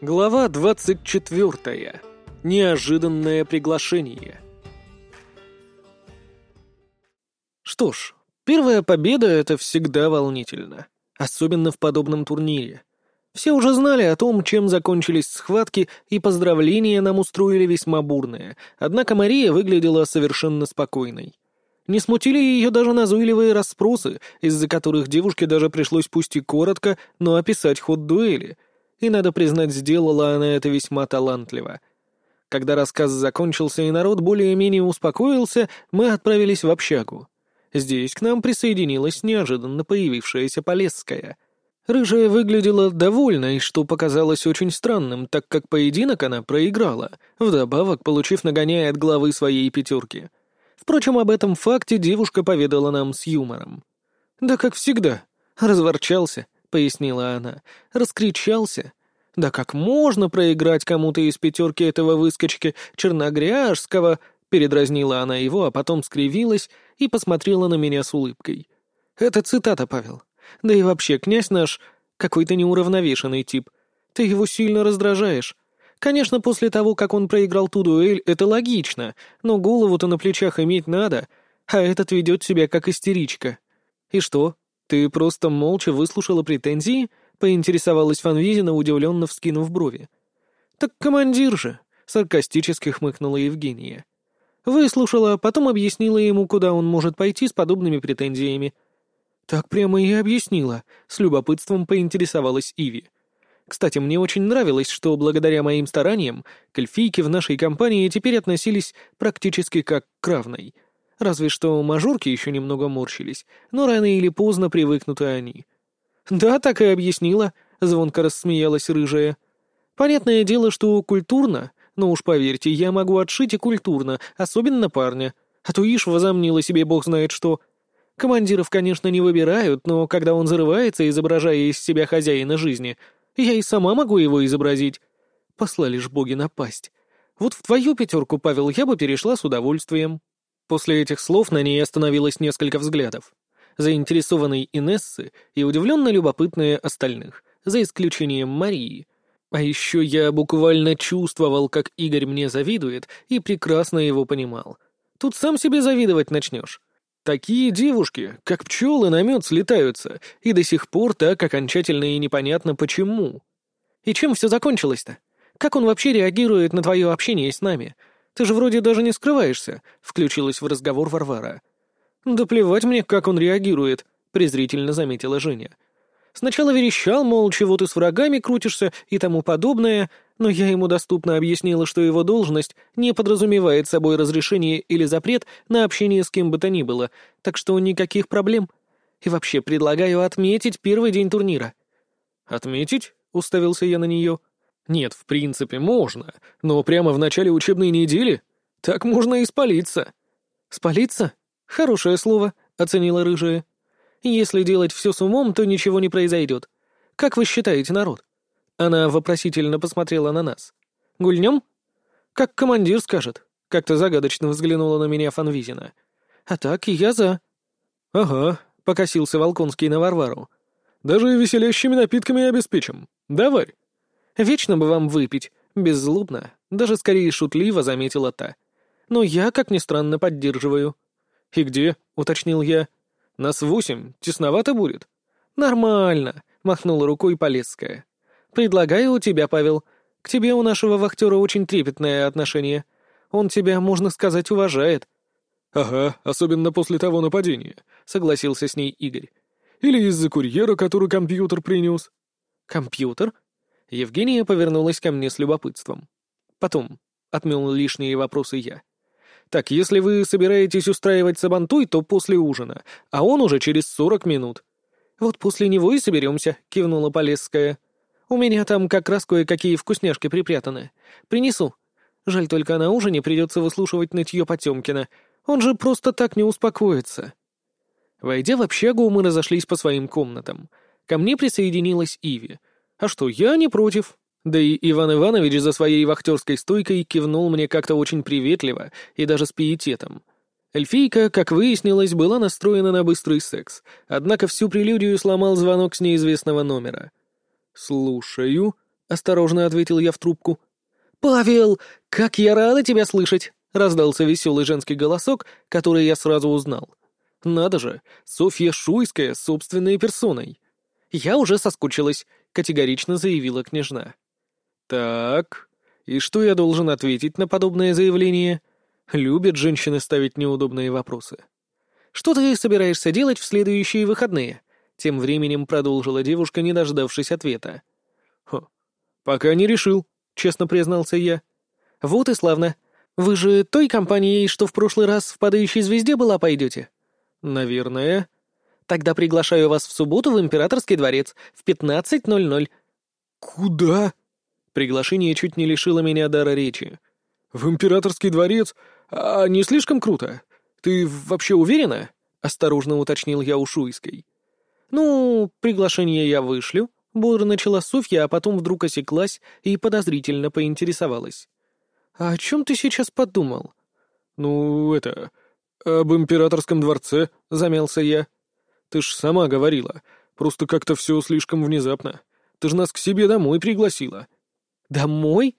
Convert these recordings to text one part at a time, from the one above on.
Глава 24. Неожиданное приглашение. Что ж, первая победа — это всегда волнительно. Особенно в подобном турнире. Все уже знали о том, чем закончились схватки, и поздравления нам устроили весьма бурные, однако Мария выглядела совершенно спокойной. Не смутили ее даже назойливые расспросы, из-за которых девушке даже пришлось пусть и коротко, но описать ход дуэли — и, надо признать, сделала она это весьма талантливо. Когда рассказ закончился и народ более-менее успокоился, мы отправились в общагу. Здесь к нам присоединилась неожиданно появившаяся Полесская. Рыжая выглядела довольной, что показалось очень странным, так как поединок она проиграла, вдобавок получив нагоняя от главы своей пятерки. Впрочем, об этом факте девушка поведала нам с юмором. «Да как всегда», — разворчался —— пояснила она. «Раскричался. Да как можно проиграть кому-то из пятерки этого выскочки Черногряжского?» Передразнила она его, а потом скривилась и посмотрела на меня с улыбкой. «Это цитата, Павел. Да и вообще, князь наш какой-то неуравновешенный тип. Ты его сильно раздражаешь. Конечно, после того, как он проиграл ту дуэль, это логично, но голову-то на плечах иметь надо, а этот ведет себя как истеричка. И что, «Ты просто молча выслушала претензии?» — поинтересовалась Фанвизина, удивленно вскинув брови. «Так командир же!» — саркастически хмыкнула Евгения. Выслушала, потом объяснила ему, куда он может пойти с подобными претензиями. «Так прямо и объяснила», — с любопытством поинтересовалась Иви. Кстати, мне очень нравилось, что благодаря моим стараниям к эльфийке в нашей компании теперь относились практически как к равной — Разве что мажорки еще немного морщились, но рано или поздно привыкнут они. «Да, так и объяснила», — звонко рассмеялась рыжая. «Понятное дело, что культурно, но уж поверьте, я могу отшить и культурно, особенно парня. А то ишь возомнила себе бог знает что. Командиров, конечно, не выбирают, но когда он зарывается, изображая из себя хозяина жизни, я и сама могу его изобразить. Послали ж боги напасть. Вот в твою пятерку, Павел, я бы перешла с удовольствием». После этих слов на ней остановилось несколько взглядов. Заинтересованной Инессы и удивленно любопытные остальных, за исключением Марии. А еще я буквально чувствовал, как Игорь мне завидует, и прекрасно его понимал. Тут сам себе завидовать начнешь. Такие девушки, как пчелы на мед слетаются, и до сих пор так окончательно и непонятно почему. И чем все закончилось-то? Как он вообще реагирует на твое общение с нами? Ты же вроде даже не скрываешься», — включилась в разговор Варвара. «Да плевать мне, как он реагирует», — презрительно заметила Женя. «Сначала верещал, мол, чего ты с врагами крутишься и тому подобное, но я ему доступно объяснила, что его должность не подразумевает собой разрешение или запрет на общение с кем бы то ни было, так что никаких проблем. И вообще предлагаю отметить первый день турнира». «Отметить?» — уставился я на нее. Нет, в принципе, можно, но прямо в начале учебной недели так можно и спалиться. Спалиться? Хорошее слово, оценила рыжая. Если делать все с умом, то ничего не произойдет. Как вы считаете, народ? Она вопросительно посмотрела на нас. Гульнем? Как командир скажет. Как-то загадочно взглянула на меня Фанвизина. А так и я за. Ага, покосился Волконский на Варвару. Даже веселящими напитками обеспечим. Давай. Вечно бы вам выпить, беззлобно, даже скорее шутливо заметила та. Но я, как ни странно, поддерживаю. «И где?» — уточнил я. «Нас восемь, тесновато будет?» «Нормально», — махнула рукой Полесская. «Предлагаю у тебя, Павел. К тебе у нашего вахтера очень трепетное отношение. Он тебя, можно сказать, уважает». «Ага, особенно после того нападения», — согласился с ней Игорь. «Или из-за курьера, который компьютер принес». «Компьютер?» Евгения повернулась ко мне с любопытством. Потом отмел лишние вопросы я. «Так, если вы собираетесь устраивать сабантуй, то после ужина, а он уже через сорок минут». «Вот после него и соберемся», — кивнула Полесская. «У меня там как раз кое-какие вкусняшки припрятаны. Принесу. Жаль, только на ужине придется выслушивать нытье Потемкина. Он же просто так не успокоится». Войдя в общагу, мы разошлись по своим комнатам. Ко мне присоединилась Иви — а что, я не против. Да и Иван Иванович за своей вахтерской стойкой кивнул мне как-то очень приветливо и даже с пиететом. Эльфийка, как выяснилось, была настроена на быстрый секс, однако всю прелюдию сломал звонок с неизвестного номера. «Слушаю», —— осторожно ответил я в трубку. «Павел, как я рада тебя слышать!» — раздался веселый женский голосок, который я сразу узнал. «Надо же, Софья Шуйская собственной персоной!» «Я уже соскучилась», — категорично заявила княжна. «Так, и что я должен ответить на подобное заявление?» Любят женщины ставить неудобные вопросы. «Что ты собираешься делать в следующие выходные?» Тем временем продолжила девушка, не дождавшись ответа. «Хо, пока не решил», — честно признался я. «Вот и славно. Вы же той компанией, что в прошлый раз в «Падающей звезде» была, пойдете?» «Наверное». «Тогда приглашаю вас в субботу в Императорский дворец в 15.00». «Куда?» Приглашение чуть не лишило меня дара речи. «В Императорский дворец? А не слишком круто? Ты вообще уверена?» — осторожно уточнил я у Шуйской. «Ну, приглашение я вышлю», — бодро начала Софья, а потом вдруг осеклась и подозрительно поинтересовалась. «А о чем ты сейчас подумал?» «Ну, это... об императорском дворце», — замялся я. «Ты ж сама говорила. Просто как-то все слишком внезапно. Ты ж нас к себе домой пригласила». «Домой?»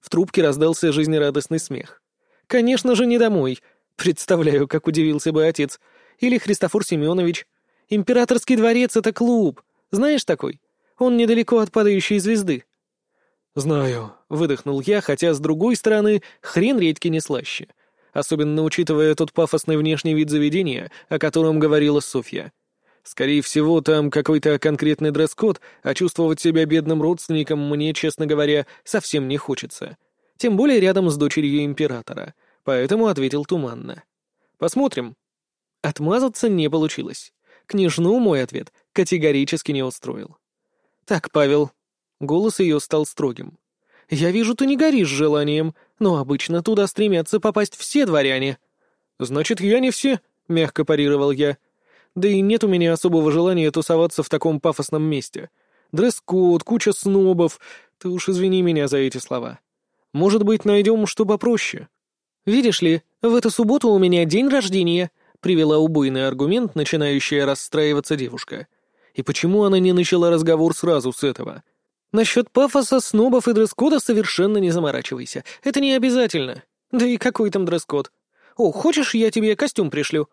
В трубке раздался жизнерадостный смех. «Конечно же, не домой. Представляю, как удивился бы отец. Или Христофор Семенович. Императорский дворец — это клуб. Знаешь такой? Он недалеко от падающей звезды». «Знаю», — выдохнул я, хотя, с другой стороны, хрен редьки не слаще. Особенно учитывая тот пафосный внешний вид заведения, о котором говорила Софья. Скорее всего, там какой-то конкретный дресс-код, а чувствовать себя бедным родственником мне, честно говоря, совсем не хочется. Тем более рядом с дочерью императора. Поэтому ответил туманно. Посмотрим. Отмазаться не получилось. Княжну мой ответ категорически не устроил. «Так, Павел...» Голос ее стал строгим. «Я вижу, ты не горишь желанием, но обычно туда стремятся попасть все дворяне». «Значит, я не все», — мягко парировал я. Да и нет у меня особого желания тусоваться в таком пафосном месте. Дресс-код, куча снобов. Ты уж извини меня за эти слова. Может быть, найдем что попроще. Видишь ли, в эту субботу у меня день рождения, привела убойный аргумент, начинающая расстраиваться девушка. И почему она не начала разговор сразу с этого? Насчет пафоса, снобов и дресс-кода совершенно не заморачивайся. Это не обязательно. Да и какой там дресс-код? О, хочешь, я тебе костюм пришлю?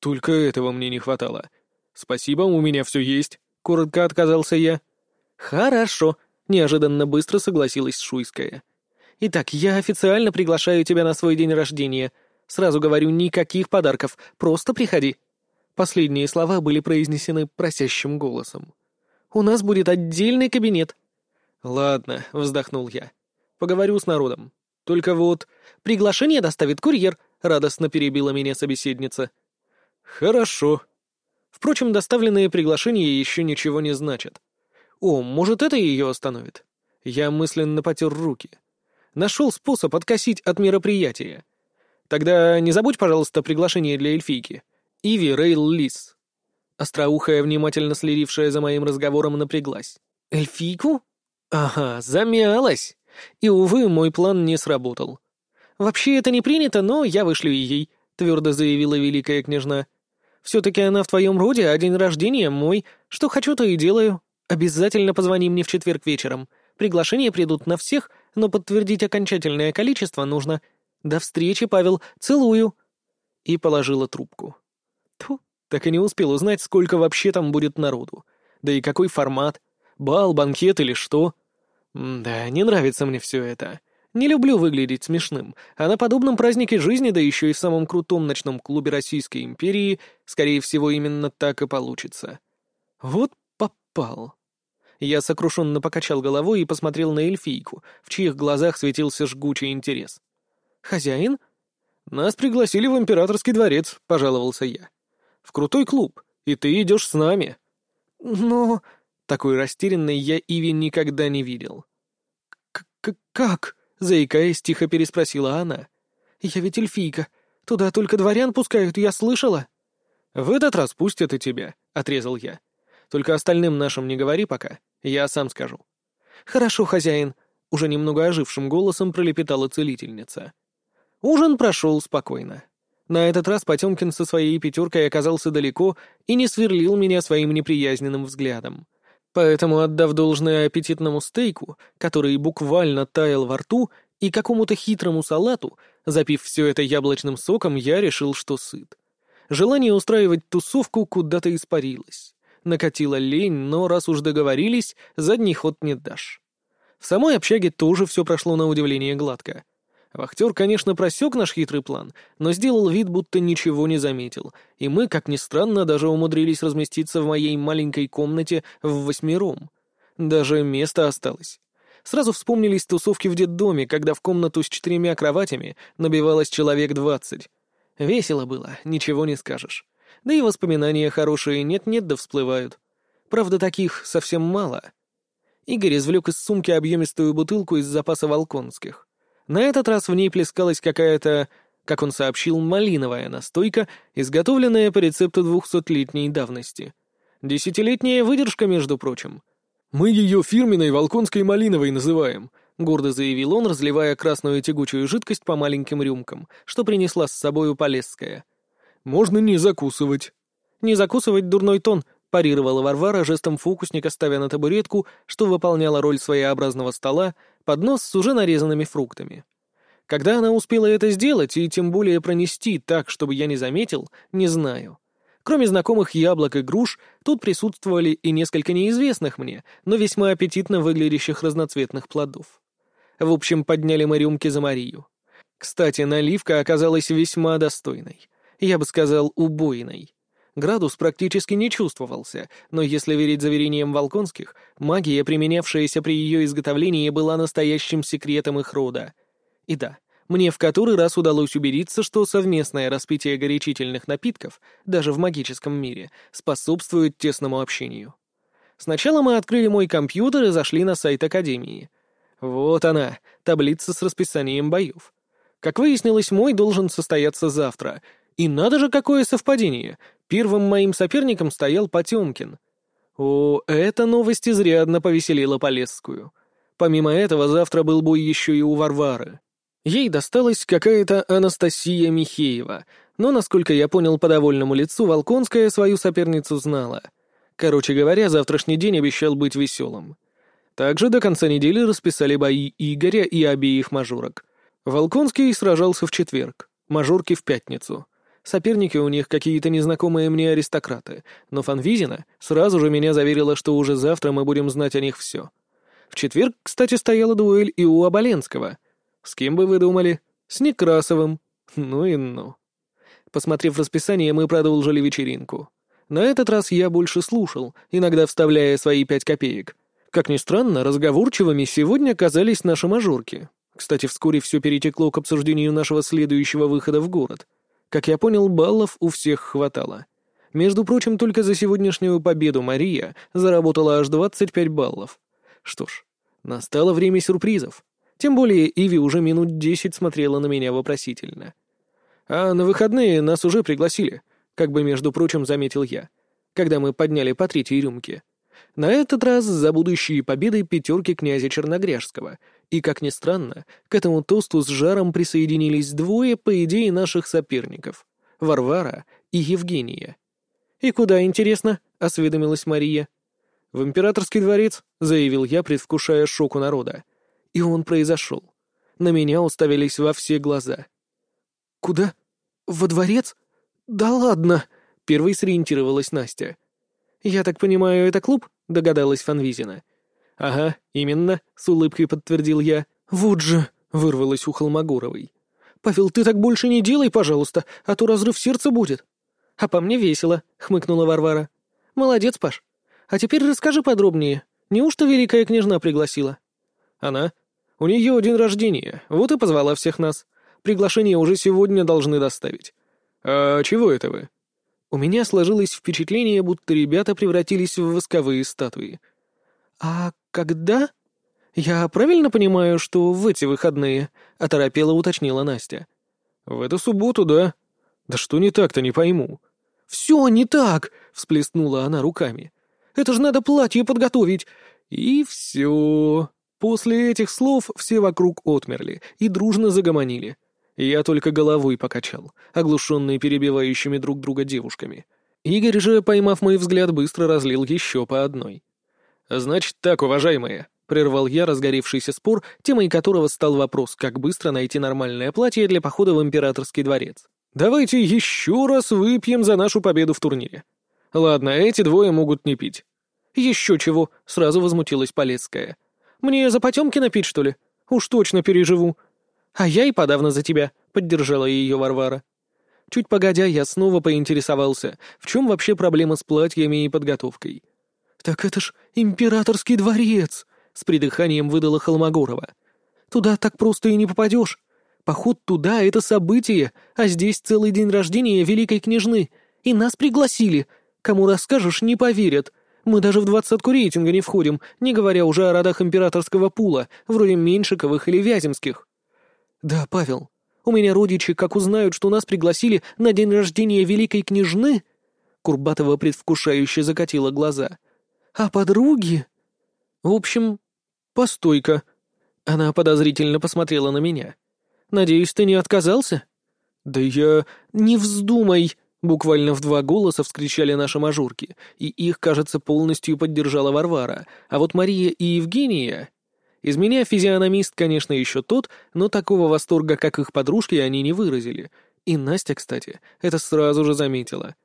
Только этого мне не хватало. Спасибо, у меня все есть. Коротко отказался я. Хорошо, неожиданно быстро согласилась Шуйская. Итак, я официально приглашаю тебя на свой день рождения. Сразу говорю, никаких подарков, просто приходи. Последние слова были произнесены просящим голосом. У нас будет отдельный кабинет. Ладно, вздохнул я. Поговорю с народом. Только вот приглашение доставит курьер, радостно перебила меня собеседница. «Хорошо». Впрочем, доставленные приглашения еще ничего не значат. О, может, это ее остановит? Я мысленно потер руки. Нашел способ откосить от мероприятия. Тогда не забудь, пожалуйста, приглашение для эльфийки. Иви Рейл Лис. Остроухая, внимательно следившая за моим разговором, напряглась. «Эльфийку? Ага, замялась. И, увы, мой план не сработал. Вообще это не принято, но я вышлю ей», — твердо заявила великая княжна. Все-таки она в твоем роде, а день рождения мой. Что хочу, то и делаю. Обязательно позвони мне в четверг вечером. Приглашения придут на всех, но подтвердить окончательное количество нужно. До встречи, Павел. Целую». И положила трубку. Тьфу, так и не успел узнать, сколько вообще там будет народу. Да и какой формат. Бал, банкет или что. да, не нравится мне все это. Не люблю выглядеть смешным, а на подобном празднике жизни, да еще и в самом крутом ночном клубе Российской империи, скорее всего, именно так и получится. Вот попал. Я сокрушенно покачал головой и посмотрел на эльфийку, в чьих глазах светился жгучий интерес. «Хозяин?» «Нас пригласили в императорский дворец», — пожаловался я. «В крутой клуб, и ты идешь с нами». «Но...» Такой растерянной я Иви никогда не видел. «К «Как?» Заикаясь, тихо переспросила она. «Я ведь эльфийка. Туда только дворян пускают, я слышала». «В этот раз пустят и тебя», — отрезал я. «Только остальным нашим не говори пока, я сам скажу». «Хорошо, хозяин», — уже немного ожившим голосом пролепетала целительница. Ужин прошел спокойно. На этот раз Потемкин со своей пятеркой оказался далеко и не сверлил меня своим неприязненным взглядом. Поэтому, отдав должное аппетитному стейку, который буквально таял во рту, и какому-то хитрому салату, запив все это яблочным соком, я решил, что сыт. Желание устраивать тусовку куда-то испарилось. Накатила лень, но раз уж договорились, задний ход не дашь. В самой общаге тоже все прошло на удивление гладко. Вахтер, конечно, просек наш хитрый план, но сделал вид, будто ничего не заметил, и мы, как ни странно, даже умудрились разместиться в моей маленькой комнате в восьмером. Даже место осталось. Сразу вспомнились тусовки в детдоме, когда в комнату с четырьмя кроватями набивалось человек двадцать. Весело было, ничего не скажешь. Да и воспоминания хорошие нет-нет да всплывают. Правда, таких совсем мало. Игорь извлек из сумки объемистую бутылку из запаса волконских. На этот раз в ней плескалась какая-то, как он сообщил, малиновая настойка, изготовленная по рецепту двухсотлетней давности. Десятилетняя выдержка, между прочим. «Мы ее фирменной волконской малиновой называем», — гордо заявил он, разливая красную тягучую жидкость по маленьким рюмкам, что принесла с собою Полесская. «Можно не закусывать». «Не закусывать дурной тон», — парировала Варвара жестом фокусника, ставя на табуретку, что выполняла роль своеобразного стола, поднос с уже нарезанными фруктами. Когда она успела это сделать, и тем более пронести так, чтобы я не заметил, не знаю. Кроме знакомых яблок и груш, тут присутствовали и несколько неизвестных мне, но весьма аппетитно выглядящих разноцветных плодов. В общем, подняли мы рюмки за Марию. Кстати, наливка оказалась весьма достойной. Я бы сказал, убойной. Градус практически не чувствовался, но если верить заверениям Волконских, магия, применявшаяся при ее изготовлении, была настоящим секретом их рода. И да, мне в который раз удалось убедиться, что совместное распитие горячительных напитков, даже в магическом мире, способствует тесному общению. Сначала мы открыли мой компьютер и зашли на сайт Академии. Вот она, таблица с расписанием боев. Как выяснилось, мой должен состояться завтра. И надо же, какое совпадение. Первым моим соперником стоял Потемкин. О, эта новость изрядно повеселила Полесскую. Помимо этого, завтра был бой еще и у Варвары. Ей досталась какая-то Анастасия Михеева, но, насколько я понял по довольному лицу, Волконская свою соперницу знала. Короче говоря, завтрашний день обещал быть веселым. Также до конца недели расписали бои Игоря и обеих мажорок. Волконский сражался в четверг, мажорки в пятницу. Соперники у них какие-то незнакомые мне аристократы, но Фанвизина сразу же меня заверила, что уже завтра мы будем знать о них все. В четверг, кстати, стояла дуэль и у Оболенского — с кем бы вы думали? С Некрасовым. Ну и ну. Посмотрев расписание, мы продолжили вечеринку. На этот раз я больше слушал, иногда вставляя свои пять копеек. Как ни странно, разговорчивыми сегодня казались наши мажорки. Кстати, вскоре все перетекло к обсуждению нашего следующего выхода в город. Как я понял, баллов у всех хватало. Между прочим, только за сегодняшнюю победу Мария заработала аж 25 баллов. Что ж, настало время сюрпризов. Тем более Иви уже минут десять смотрела на меня вопросительно. «А на выходные нас уже пригласили», — как бы, между прочим, заметил я, когда мы подняли по третьей рюмке. На этот раз за будущие победы пятерки князя Черногряжского, и, как ни странно, к этому тосту с жаром присоединились двое, по идее, наших соперников — Варвара и Евгения. «И куда, интересно?» — осведомилась Мария. «В императорский дворец», — заявил я, предвкушая шоку народа. И он произошел. На меня уставились во все глаза. «Куда? Во дворец? Да ладно!» — первой сориентировалась Настя. «Я так понимаю, это клуб?» — догадалась Фанвизина. «Ага, именно», — с улыбкой подтвердил я. «Вот же!» — вырвалась у Холмогоровой. «Павел, ты так больше не делай, пожалуйста, а то разрыв сердца будет». «А по мне весело», — хмыкнула Варвара. «Молодец, Паш. А теперь расскажи подробнее. Неужто великая княжна пригласила?» «Она? У нее день рождения, вот и позвала всех нас. Приглашение уже сегодня должны доставить. А чего это вы?» У меня сложилось впечатление, будто ребята превратились в восковые статуи. «А когда?» «Я правильно понимаю, что в эти выходные?» — оторопела уточнила Настя. «В эту субботу, да. Да что не так-то, не пойму». «Все не так!» — всплеснула она руками. «Это же надо платье подготовить!» И все. После этих слов все вокруг отмерли и дружно загомонили. Я только головой покачал, оглушенный перебивающими друг друга девушками. Игорь же, поймав мой взгляд, быстро разлил еще по одной. «Значит так, уважаемые», — прервал я разгоревшийся спор, темой которого стал вопрос, как быстро найти нормальное платье для похода в императорский дворец. «Давайте еще раз выпьем за нашу победу в турнире. Ладно, эти двое могут не пить». «Еще чего», — сразу возмутилась Полецкая. «Мне за Потемкина пить, что ли? Уж точно переживу». «А я и подавно за тебя», — поддержала ее Варвара. Чуть погодя, я снова поинтересовался, в чем вообще проблема с платьями и подготовкой. «Так это ж императорский дворец!» — с придыханием выдала Холмогорова. «Туда так просто и не попадешь. Поход туда — это событие, а здесь целый день рождения великой княжны. И нас пригласили. Кому расскажешь, не поверят. Мы даже в двадцатку рейтинга не входим, не говоря уже о родах императорского пула, вроде Меньшиковых или Вяземских». «Да, Павел, у меня родичи, как узнают, что нас пригласили на день рождения великой княжны...» Курбатова предвкушающе закатила глаза. «А подруги...» «В общем, постой-ка». Она подозрительно посмотрела на меня. «Надеюсь, ты не отказался?» «Да я... Не вздумай!» Буквально в два голоса вскричали наши мажорки, и их, кажется, полностью поддержала Варвара, а вот Мария и Евгения... Из меня физиономист, конечно, еще тот, но такого восторга, как их подружки, они не выразили. И Настя, кстати, это сразу же заметила.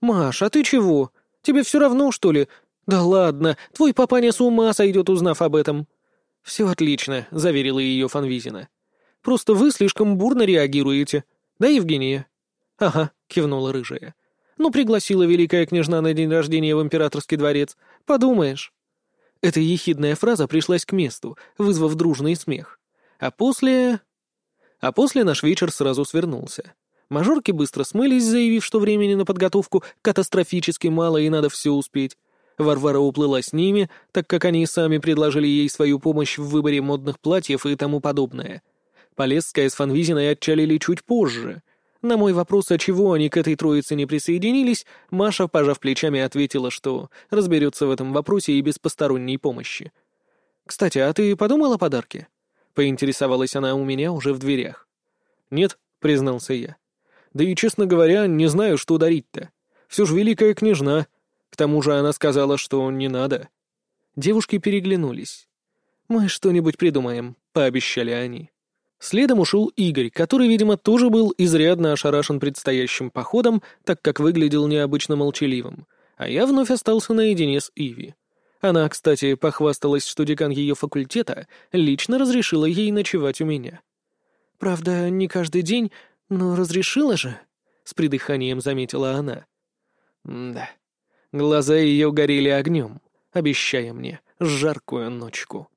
«Маш, а ты чего? Тебе все равно, что ли? Да ладно, твой папаня с ума сойдет, узнав об этом». «Все отлично», — заверила ее Фанвизина. «Просто вы слишком бурно реагируете. Да, Евгения?» «Ага», — кивнула рыжая. «Ну, пригласила великая княжна на день рождения в императорский дворец. Подумаешь». Эта ехидная фраза пришлась к месту, вызвав дружный смех. А после... А после наш вечер сразу свернулся. Мажорки быстро смылись, заявив, что времени на подготовку катастрофически мало и надо все успеть. Варвара уплыла с ними, так как они сами предложили ей свою помощь в выборе модных платьев и тому подобное. Полесская с Фанвизиной отчалили чуть позже, на мой вопрос, а чего они к этой троице не присоединились, Маша, пожав плечами, ответила, что разберется в этом вопросе и без посторонней помощи. «Кстати, а ты подумал о подарке?» — поинтересовалась она у меня уже в дверях. «Нет», — признался я. «Да и, честно говоря, не знаю, что дарить-то. Все же великая княжна. К тому же она сказала, что не надо». Девушки переглянулись. «Мы что-нибудь придумаем», — пообещали они. Следом ушел Игорь, который, видимо, тоже был изрядно ошарашен предстоящим походом, так как выглядел необычно молчаливым, а я вновь остался наедине с Иви. Она, кстати, похвасталась, что декан ее факультета лично разрешила ей ночевать у меня. «Правда, не каждый день, но разрешила же», — с придыханием заметила она. да, глаза ее горели огнем, обещая мне жаркую ночку.